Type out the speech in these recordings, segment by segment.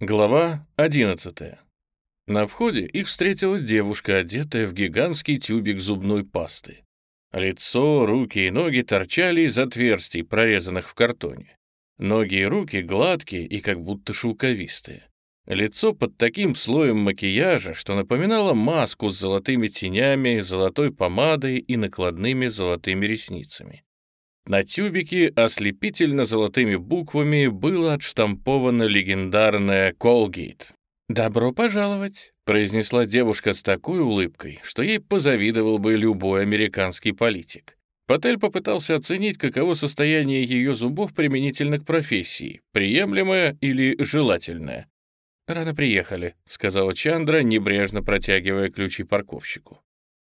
Глава 11. На входе их встретила девушка, одетая в гигантский тюбик зубной пасты. Лицо, руки и ноги торчали из отверстий, прорезанных в картоне. Ноги и руки гладкие и как будто шелковистые. Лицо под таким слоем макияжа, что напоминало маску с золотыми тенями, золотой помадой и накладными золотыми ресницами. На тюбике ослепительно золотыми буквами было отштамповано легендарное «Колгейт». «Добро пожаловать», — произнесла девушка с такой улыбкой, что ей позавидовал бы любой американский политик. Патель попытался оценить, каково состояние ее зубов применительно к профессии, приемлемое или желательное. «Рано приехали», — сказала Чандра, небрежно протягивая ключи парковщику.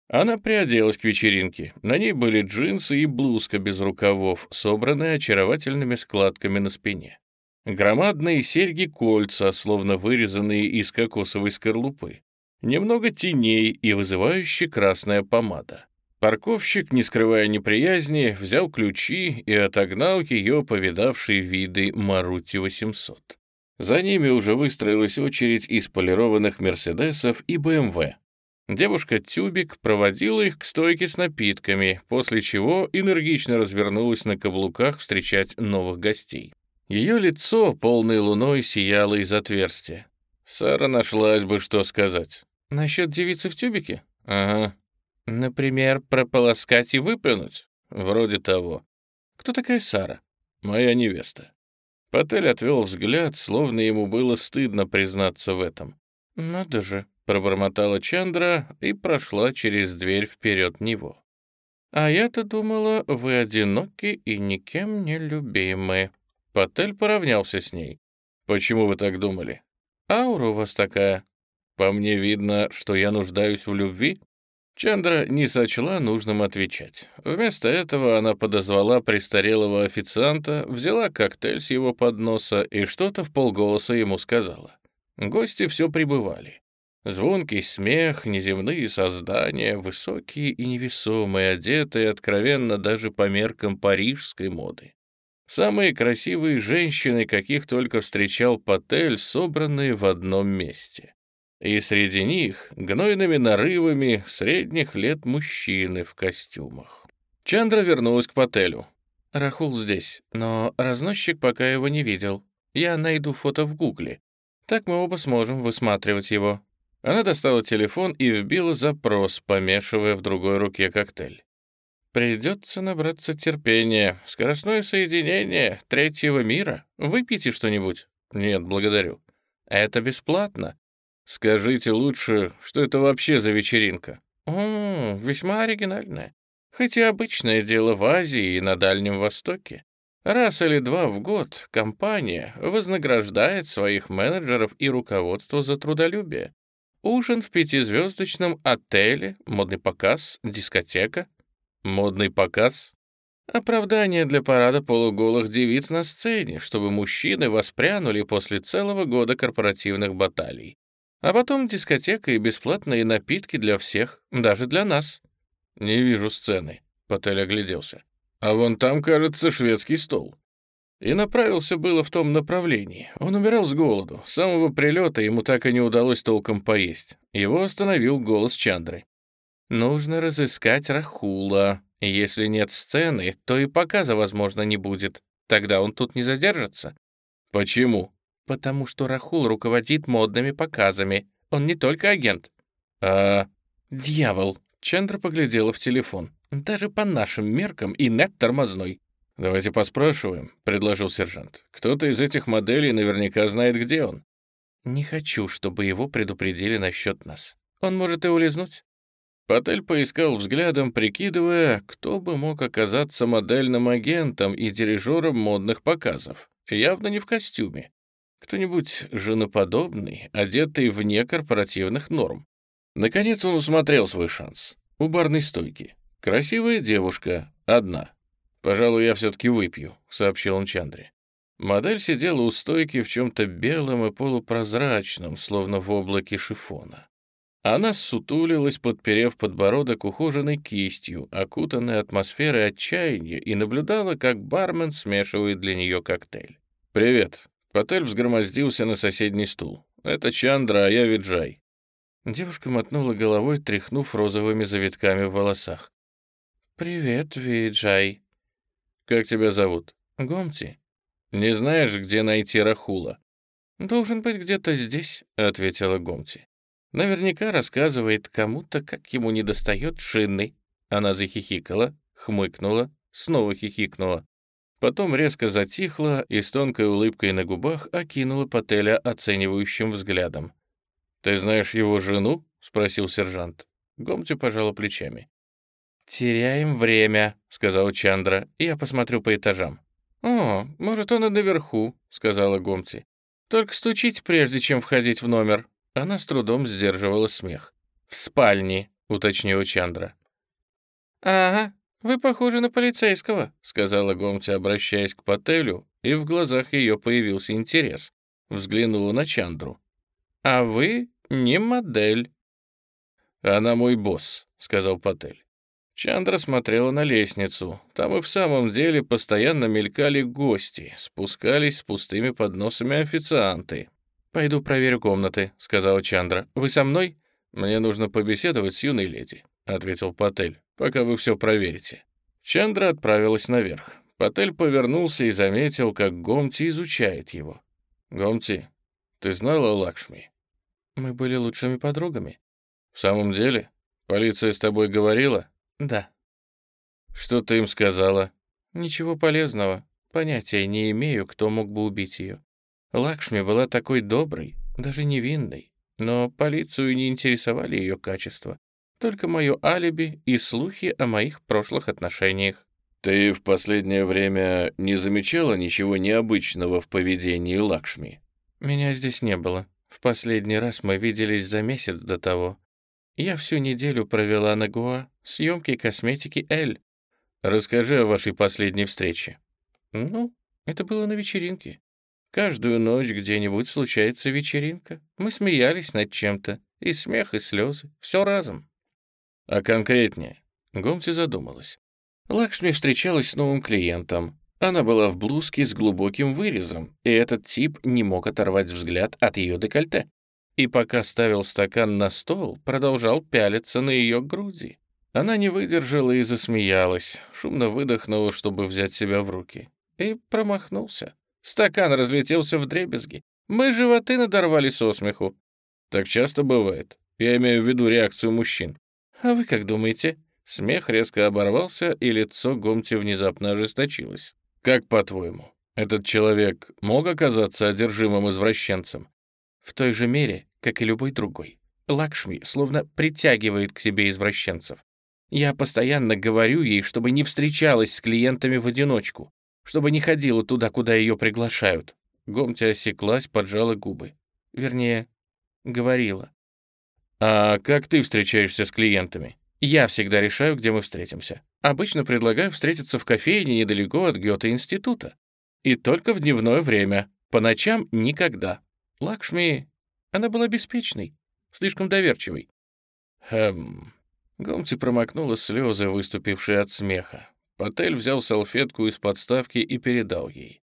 Она приоделась к вечеринке. На ней были джинсы и блузка без рукавов, собранные очаровательными складками на спине. Громадные серьги-кольца, словно вырезанные из кокосовой скорлупы. Немного теней и вызывающая красная помада. Парковщик, не скрывая неприязни, взял ключи и отогнал ее повидавшие виды Марути-800. За ними уже выстроилась очередь из полированных «Мерседесов» и «БМВ», Девушка-тюбик проводила их к стойке с напитками, после чего энергично развернулась на каблуках встречать новых гостей. Ее лицо, полной луной, сияло из отверстия. Сара нашлась бы, что сказать. «Насчет девицы в тюбике?» «Ага. Например, прополоскать и выплюнуть?» «Вроде того». «Кто такая Сара?» «Моя невеста». Патель отвел взгляд, словно ему было стыдно признаться в этом. «Надо же», пробормотала Чандра и прошла через дверь вперед него. «А я-то думала, вы одиноки и никем не любимы». Патель поравнялся с ней. «Почему вы так думали?» «Аура у вас такая». «По мне видно, что я нуждаюсь в любви?» Чандра не сочла нужным отвечать. Вместо этого она подозвала престарелого официанта, взяла коктейль с его подноса и что-то в полголоса ему сказала. Гости все прибывали. Звонкий смех, неземные создания, высокие и невесомые, одетые откровенно даже по меркам парижской моды. Самые красивые женщины, каких только встречал Патель, собранные в одном месте. И среди них гнойными нарывами средних лет мужчины в костюмах. Чандра вернулась к Пателю. «Рахул здесь, но разносчик пока его не видел. Я найду фото в гугле. Так мы оба сможем высматривать его. Она достала телефон и вбила запрос, помешивая в другой руке коктейль. «Придется набраться терпения. Скоростное соединение третьего мира. Выпейте что-нибудь». «Нет, благодарю». «Это бесплатно». «Скажите лучше, что это вообще за вечеринка?» «О, весьма оригинальная. Хотя обычное дело в Азии и на Дальнем Востоке. Раз или два в год компания вознаграждает своих менеджеров и руководство за трудолюбие. Ужин в пятизвездочном отеле, модный показ, дискотека. Модный показ? Оправдание для парада полуголых девиц на сцене, чтобы мужчины воспрянули после целого года корпоративных баталий. А потом дискотека и бесплатные напитки для всех, даже для нас. Не вижу сцены. Патель огляделся. А вон там, кажется, шведский стол и направился было в том направлении. Он умирал с голоду. С самого прилета ему так и не удалось толком поесть. Его остановил голос Чандры. «Нужно разыскать Рахула. Если нет сцены, то и показа, возможно, не будет. Тогда он тут не задержится». «Почему?» «Потому что Рахул руководит модными показами. Он не только агент». «А...» «Дьявол!» Чандра поглядела в телефон. «Даже по нашим меркам и нет тормозной. «Давайте поспрашиваем», — предложил сержант. «Кто-то из этих моделей наверняка знает, где он». «Не хочу, чтобы его предупредили насчет нас. Он может и улизнуть». Патель поискал взглядом, прикидывая, кто бы мог оказаться модельным агентом и дирижером модных показов. Явно не в костюме. Кто-нибудь женоподобный, одетый вне корпоративных норм. Наконец он усмотрел свой шанс. У барной стойки. Красивая девушка, одна. «Пожалуй, я все-таки выпью», — сообщил он Чандре. Модель сидела у стойки в чем-то белом и полупрозрачном, словно в облаке шифона. Она ссутулилась, подперев подбородок ухоженной кистью, окутанной атмосферой отчаяния, и наблюдала, как бармен смешивает для нее коктейль. «Привет», Патель взгромоздился на соседний стул. «Это Чандра, а я Виджай». Девушка мотнула головой, тряхнув розовыми завитками в волосах. «Привет, Виджай». «Как тебя зовут?» «Гомти». «Не знаешь, где найти Рахула?» «Должен быть где-то здесь», — ответила Гомти. «Наверняка рассказывает кому-то, как ему недостает шины». Она захихикала, хмыкнула, снова хихикнула. Потом резко затихла и с тонкой улыбкой на губах окинула Пателя оценивающим взглядом. «Ты знаешь его жену?» — спросил сержант. Гомти пожала плечами. «Теряем время», — сказал Чандра. «Я посмотрю по этажам». «О, может, он и наверху», — сказала Гомти. «Только стучить, прежде чем входить в номер». Она с трудом сдерживала смех. «В спальне», — уточнила Чандра. «Ага, «Вы похожи на полицейского», — сказала Гомти, обращаясь к Пателю, и в глазах ее появился интерес. Взглянула на Чандру. «А вы не модель». «Она мой босс», — сказал Патель. Чандра смотрела на лестницу. Там и в самом деле постоянно мелькали гости, спускались с пустыми подносами официанты. «Пойду проверю комнаты», — сказала Чандра. «Вы со мной?» «Мне нужно побеседовать с юной леди», — ответил Патель пока вы все проверите». Чандра отправилась наверх. Патель повернулся и заметил, как Гомти изучает его. «Гомти, ты знала Лакшми?» «Мы были лучшими подругами». «В самом деле? Полиция с тобой говорила?» «Да». «Что ты им сказала?» «Ничего полезного. Понятия не имею, кто мог бы убить ее. Лакшми была такой доброй, даже невинной, но полицию не интересовали ее качества только мое алиби и слухи о моих прошлых отношениях. Ты в последнее время не замечала ничего необычного в поведении Лакшми? Меня здесь не было. В последний раз мы виделись за месяц до того. Я всю неделю провела на Гуа, съемки косметики Эль. Расскажи о вашей последней встрече. Ну, это было на вечеринке. Каждую ночь где-нибудь случается вечеринка. Мы смеялись над чем-то. И смех, и слезы. Все разом. А конкретнее? Гомти задумалась. Лакшми встречалась с новым клиентом. Она была в блузке с глубоким вырезом, и этот тип не мог оторвать взгляд от ее декольте. И пока ставил стакан на стол, продолжал пялиться на ее груди. Она не выдержала и засмеялась, шумно выдохнула, чтобы взять себя в руки. И промахнулся. Стакан разлетелся в дребезги. Мы животы надорвали со смеху. Так часто бывает. Я имею в виду реакцию мужчин. «А вы как думаете?» Смех резко оборвался, и лицо Гомти внезапно ожесточилось. «Как по-твоему, этот человек мог оказаться одержимым извращенцем?» «В той же мере, как и любой другой. Лакшми словно притягивает к себе извращенцев. Я постоянно говорю ей, чтобы не встречалась с клиентами в одиночку, чтобы не ходила туда, куда ее приглашают». Гомти осеклась, поджала губы. Вернее, говорила. «А как ты встречаешься с клиентами?» «Я всегда решаю, где мы встретимся. Обычно предлагаю встретиться в кофейне недалеко от Гёте-института. И только в дневное время. По ночам — никогда. Лакшми... Она была беспечной, слишком доверчивой». «Хм...» Гомти промокнула слезы, выступившие от смеха. Патель взял салфетку из подставки и передал ей.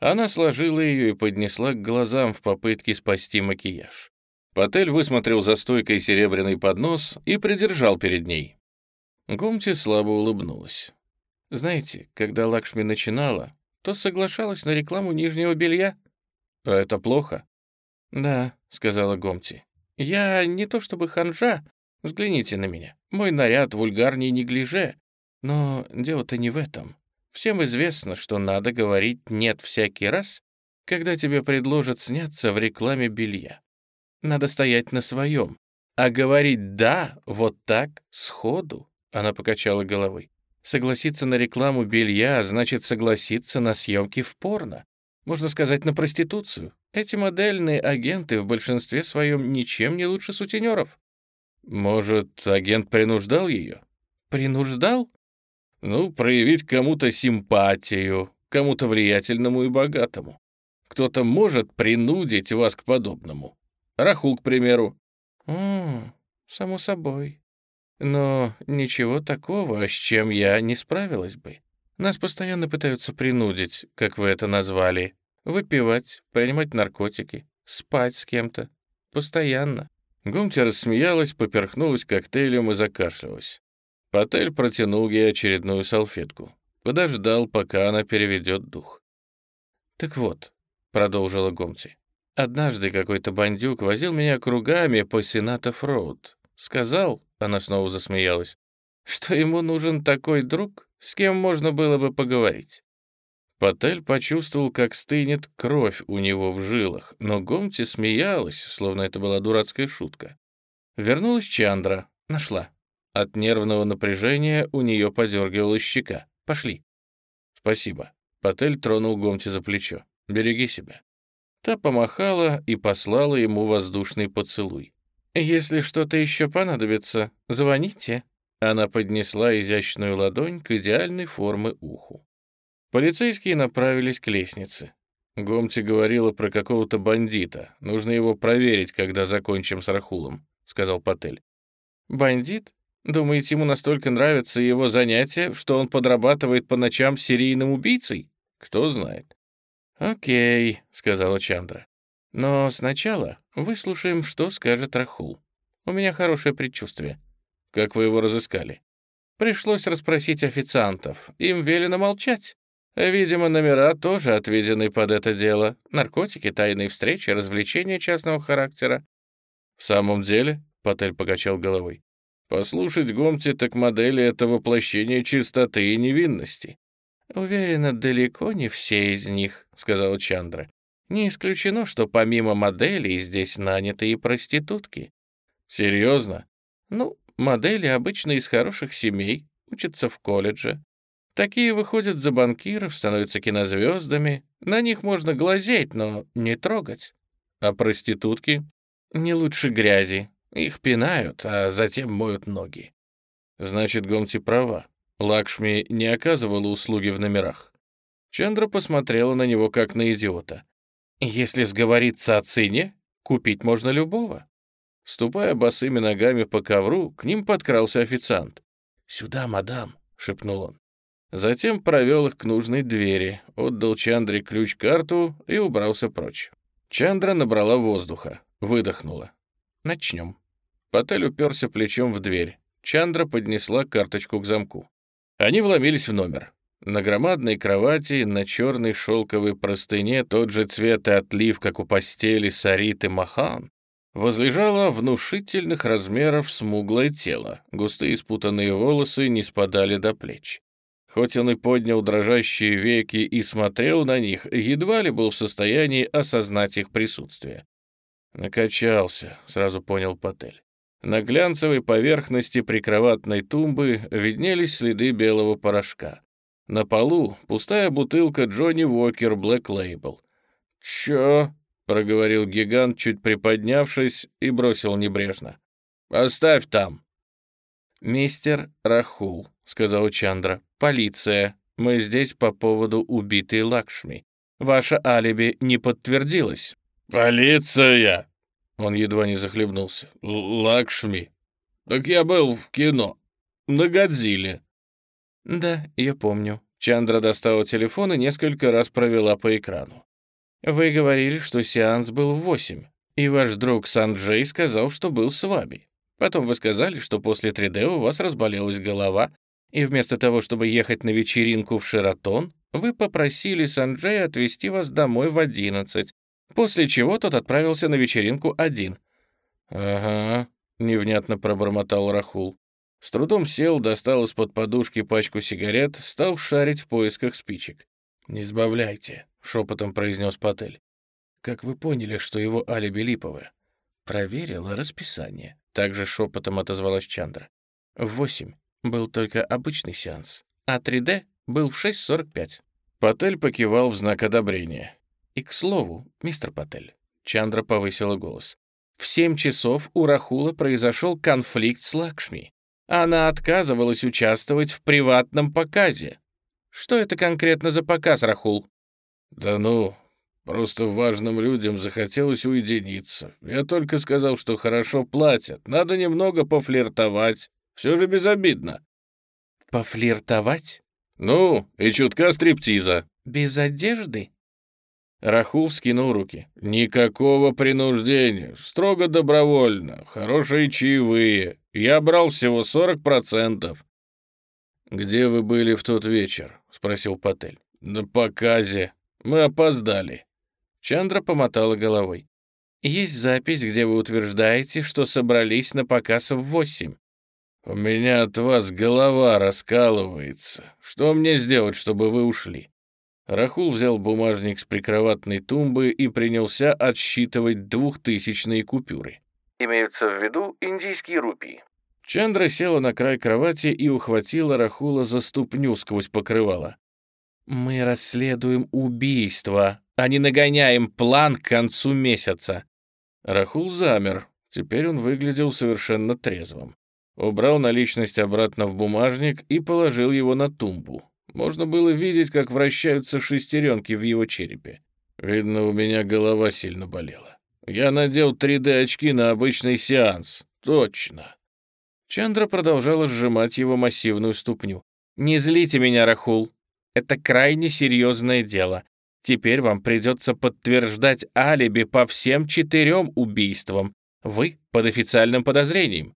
Она сложила ее и поднесла к глазам в попытке спасти макияж. Патель высмотрел за стойкой серебряный поднос и придержал перед ней. Гомти слабо улыбнулась. «Знаете, когда Лакшми начинала, то соглашалась на рекламу нижнего белья». «А это плохо?» «Да», — сказала Гомти. «Я не то чтобы ханжа, взгляните на меня. Мой наряд вульгарнее неглиже. Но дело-то не в этом. Всем известно, что надо говорить «нет» всякий раз, когда тебе предложат сняться в рекламе белья. Надо стоять на своем. А говорить «да» вот так, сходу, она покачала головой. Согласиться на рекламу белья значит согласиться на съемки в порно. Можно сказать, на проституцию. Эти модельные агенты в большинстве своем ничем не лучше сутенеров. Может, агент принуждал ее? Принуждал? Ну, проявить кому-то симпатию, кому-то влиятельному и богатому. Кто-то может принудить вас к подобному. Рахул, к примеру. «М само собой. Но ничего такого, с чем я не справилась бы. Нас постоянно пытаются принудить, как вы это назвали. Выпивать, принимать наркотики, спать с кем-то. Постоянно. Гомти рассмеялась, поперхнулась коктейлем и закашлялась. Патель протянул ей очередную салфетку. Подождал, пока она переведет дух. «Так вот», — продолжила Гомти, — «однажды какой-то бандюк возил меня кругами по Сенатов-Роуд. Сказал, — она снова засмеялась, — что ему нужен такой друг, с кем можно было бы поговорить. Патель почувствовал, как стынет кровь у него в жилах, но Гомти смеялась, словно это была дурацкая шутка. Вернулась Чандра, нашла. От нервного напряжения у нее подергивалась щека. «Пошли». «Спасибо». Патель тронул Гомти за плечо. «Береги себя». Та помахала и послала ему воздушный поцелуй. «Если что-то еще понадобится, звоните». Она поднесла изящную ладонь к идеальной формы уху. Полицейские направились к лестнице. Гомти говорила про какого-то бандита. Нужно его проверить, когда закончим с Рахулом, — сказал Патель. «Бандит? Думаете, ему настолько нравится его занятие, что он подрабатывает по ночам серийным убийцей? Кто знает». «Окей», — сказала Чандра. «Но сначала выслушаем, что скажет Рахул. У меня хорошее предчувствие». «Как вы его разыскали?» «Пришлось расспросить официантов. Им велено молчать. Видимо, номера тоже отведены под это дело. Наркотики, тайные встречи, развлечения частного характера. В самом деле, Патель покачал головой, послушать Гомти так модели — это воплощение чистоты и невинности. «Уверена, далеко не все из них», — сказал Чандра. «Не исключено, что помимо моделей здесь наняты и проститутки». «Серьезно?» «Ну, модели обычно из хороших семей, учатся в колледже. Такие выходят за банкиров, становятся кинозвездами. На них можно глазеть, но не трогать. А проститутки? Не лучше грязи. Их пинают, а затем моют ноги. Значит, Гомти права. Лакшми не оказывала услуги в номерах. Чандра посмотрела на него как на идиота. Если сговориться о цене, купить можно любого. Ступая босыми ногами по ковру, к ним подкрался официант. «Сюда, мадам», — шепнул он. Затем провел их к нужной двери, отдал Чандре ключ-карту и убрался прочь. Чандра набрала воздуха, выдохнула. «Начнем». Патель уперся плечом в дверь. Чандра поднесла карточку к замку. Они вломились в номер. На громадной кровати, на черной шелковой простыне, тот же цвет и отлив, как у постели Сариты Махан, возлежало внушительных размеров смуглое тело. Густые спутанные волосы не спадали до плеч. Хоть он и поднял дрожащие веки и смотрел на них, едва ли был в состоянии осознать их присутствие. «Накачался», — сразу понял Патель. На глянцевой поверхности прикроватной тумбы виднелись следы белого порошка. На полу пустая бутылка Джонни Уокер Блэк Лейбл. «Чё?» — проговорил гигант, чуть приподнявшись, и бросил небрежно. «Оставь там». «Мистер Рахул», — сказал Чандра, «Полиция. Мы здесь по поводу убитой Лакшми. Ваше алиби не подтвердилось». «Полиция!» Он едва не захлебнулся. «Лакшми. Так я был в кино. На Годзилле». «Да, я помню». Чандра достала телефон и несколько раз провела по экрану. «Вы говорили, что сеанс был в восемь, и ваш друг Санджей сказал, что был с вами. Потом вы сказали, что после 3D у вас разболелась голова, и вместо того, чтобы ехать на вечеринку в Шератон, вы попросили Санджея отвезти вас домой в одиннадцать, после чего тот отправился на вечеринку один». «Ага», — невнятно пробормотал Рахул. С трудом сел, достал из-под подушки пачку сигарет, стал шарить в поисках спичек. «Не сбавляйте», — шепотом произнес Патель. «Как вы поняли, что его алиби липовое?» «Проверила расписание», — также шепотом отозвалась Чандра. «В восемь был только обычный сеанс, а 3D был в 6.45. Патель покивал в знак одобрения. И, к слову, мистер Патель, Чандра повысила голос. В 7 часов у Рахула произошел конфликт с Лакшми. Она отказывалась участвовать в приватном показе. Что это конкретно за показ, Рахул? Да ну, просто важным людям захотелось уединиться. Я только сказал, что хорошо платят. Надо немного пофлиртовать. Все же безобидно». «Пофлиртовать?» «Ну, и чутка стриптиза». «Без одежды?» Рахул скинул руки. «Никакого принуждения, строго добровольно, хорошие чаевые. Я брал всего 40%. «Где вы были в тот вечер?» — спросил Патель. «На показе. Мы опоздали». Чандра помотала головой. «Есть запись, где вы утверждаете, что собрались на показ в восемь». «У меня от вас голова раскалывается. Что мне сделать, чтобы вы ушли?» Рахул взял бумажник с прикроватной тумбы и принялся отсчитывать двухтысячные купюры. Имеются в виду индийские рупии. Чандра села на край кровати и ухватила Рахула за ступню сквозь покрывало. «Мы расследуем убийство, а не нагоняем план к концу месяца». Рахул замер. Теперь он выглядел совершенно трезвым. Убрал наличность обратно в бумажник и положил его на тумбу. Можно было видеть, как вращаются шестеренки в его черепе. Видно, у меня голова сильно болела. Я надел 3D-очки на обычный сеанс. Точно. Чандра продолжала сжимать его массивную ступню. «Не злите меня, Рахул. Это крайне серьезное дело. Теперь вам придется подтверждать алиби по всем четырем убийствам. Вы под официальным подозрением».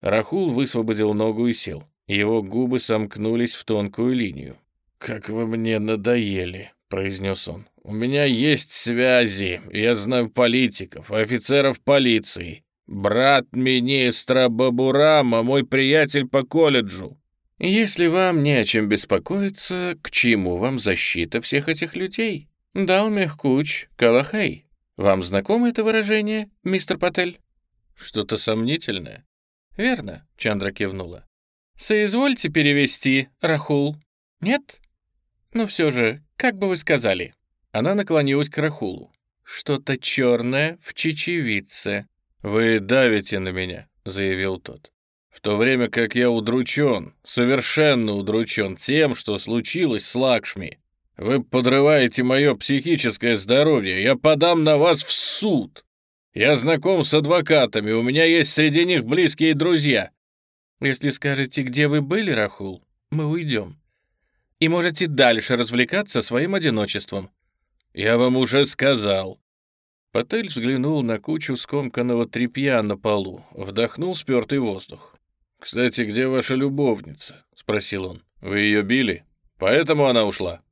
Рахул высвободил ногу и сел. Его губы сомкнулись в тонкую линию. «Как вы мне надоели», — произнес он. «У меня есть связи, я знаю политиков, офицеров полиции. Брат министра Бабурама, мой приятель по колледжу. Если вам не о чем беспокоиться, к чему вам защита всех этих людей? Дал Мехкуч, Калахай. Вам знакомо это выражение, мистер Патель? Что-то сомнительное? Верно, Чандра кивнула. «Соизвольте перевести, Рахул. Нет? Ну все же, как бы вы сказали?» Она наклонилась к Рахулу. «Что-то черное в чечевице». «Вы давите на меня», — заявил тот. «В то время как я удручен, совершенно удручен тем, что случилось с Лакшми. Вы подрываете мое психическое здоровье, я подам на вас в суд. Я знаком с адвокатами, у меня есть среди них близкие друзья. Если скажете, где вы были, Рахул, мы уйдем. И можете дальше развлекаться своим одиночеством. Я вам уже сказал. Патель взглянул на кучу скомканного тряпья на полу, вдохнул спертый воздух. «Кстати, где ваша любовница?» — спросил он. «Вы ее били? Поэтому она ушла?»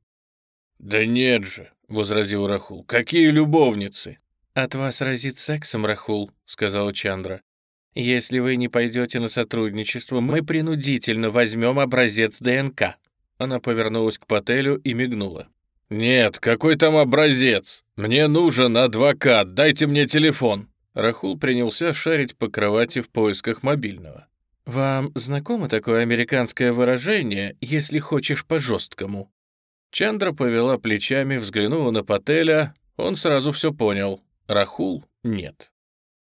«Да нет же», — возразил Рахул. «Какие любовницы?» «От вас разит сексом, Рахул», — сказал Чандра. «Если вы не пойдете на сотрудничество, мы принудительно возьмем образец ДНК». Она повернулась к Пателю и мигнула. «Нет, какой там образец? Мне нужен адвокат, дайте мне телефон». Рахул принялся шарить по кровати в поисках мобильного. «Вам знакомо такое американское выражение, если хочешь по-жесткому?» Чандра повела плечами, взглянула на Пателя. Он сразу все понял. Рахул — нет.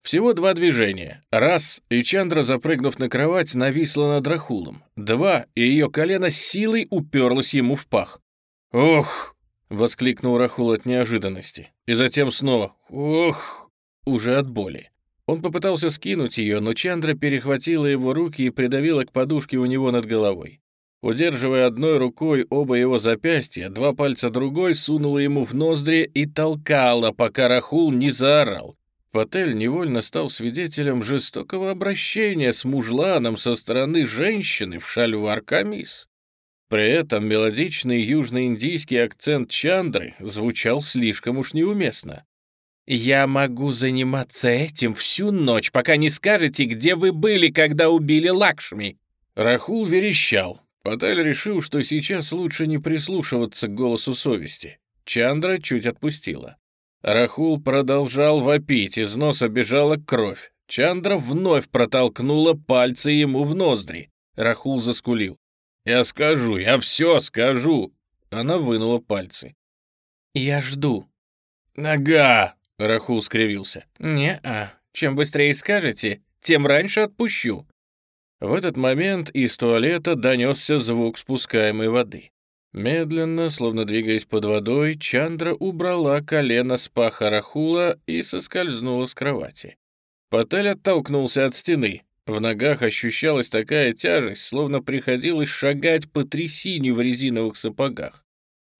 Всего два движения. Раз, и Чандра, запрыгнув на кровать, нависла над Рахулом. Два, и ее колено силой уперлось ему в пах. «Ох!» — воскликнул Рахул от неожиданности. И затем снова «Ох!» уже от боли. Он попытался скинуть ее, но Чандра перехватила его руки и придавила к подушке у него над головой. Удерживая одной рукой оба его запястья, два пальца другой сунула ему в ноздри и толкала, пока Рахул не заорал. Патель невольно стал свидетелем жестокого обращения с мужланом со стороны женщины в шальвар-камис. При этом мелодичный южноиндийский акцент Чандры звучал слишком уж неуместно. «Я могу заниматься этим всю ночь, пока не скажете, где вы были, когда убили Лакшми!» Рахул верещал. Патель решил, что сейчас лучше не прислушиваться к голосу совести. Чандра чуть отпустила. Рахул продолжал вопить, из носа бежала кровь. Чандра вновь протолкнула пальцы ему в ноздри. Рахул заскулил. «Я скажу, я все скажу!» Она вынула пальцы. «Я жду». «Нога!» — Рахул скривился. «Не-а, чем быстрее скажете, тем раньше отпущу». В этот момент из туалета донесся звук спускаемой воды. Медленно, словно двигаясь под водой, Чандра убрала колено с паха Рахула и соскользнула с кровати. Патель оттолкнулся от стены. В ногах ощущалась такая тяжесть, словно приходилось шагать по трясине в резиновых сапогах.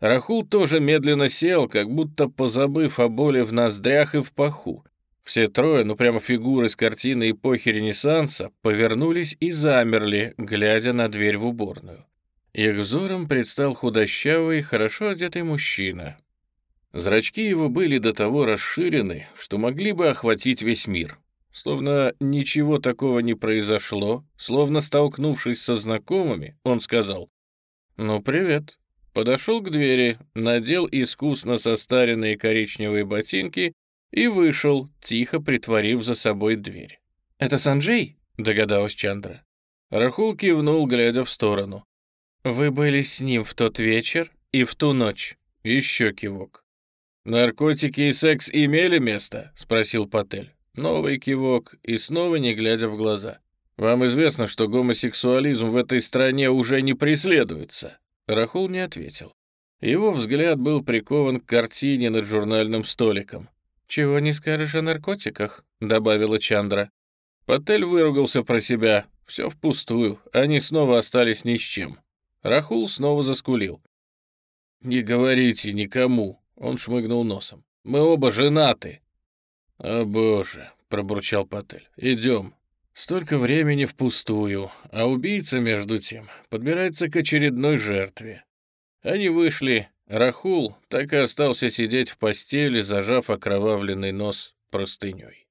Рахул тоже медленно сел, как будто позабыв о боли в ноздрях и в паху. Все трое, ну прямо фигуры с картины эпохи Ренессанса, повернулись и замерли, глядя на дверь в уборную. Их взором предстал худощавый, хорошо одетый мужчина. Зрачки его были до того расширены, что могли бы охватить весь мир. Словно ничего такого не произошло, словно столкнувшись со знакомыми, он сказал «Ну, привет». Подошел к двери, надел искусно состаренные коричневые ботинки и вышел, тихо притворив за собой дверь. «Это Санджей?» — догадалась Чандра. Рахул кивнул, глядя в сторону. «Вы были с ним в тот вечер и в ту ночь?» Еще кивок. «Наркотики и секс имели место?» — спросил Патель. Новый кивок и снова не глядя в глаза. «Вам известно, что гомосексуализм в этой стране уже не преследуется?» Рахул не ответил. Его взгляд был прикован к картине над журнальным столиком. «Чего не скажешь о наркотиках», — добавила Чандра. Патель выругался про себя. Все впустую, они снова остались ни с чем. Рахул снова заскулил. «Не говорите никому», — он шмыгнул носом. «Мы оба женаты». «О боже», — пробурчал Патель, — «идем». Столько времени впустую, а убийца, между тем, подбирается к очередной жертве. Они вышли, Рахул так и остался сидеть в постели, зажав окровавленный нос простыней.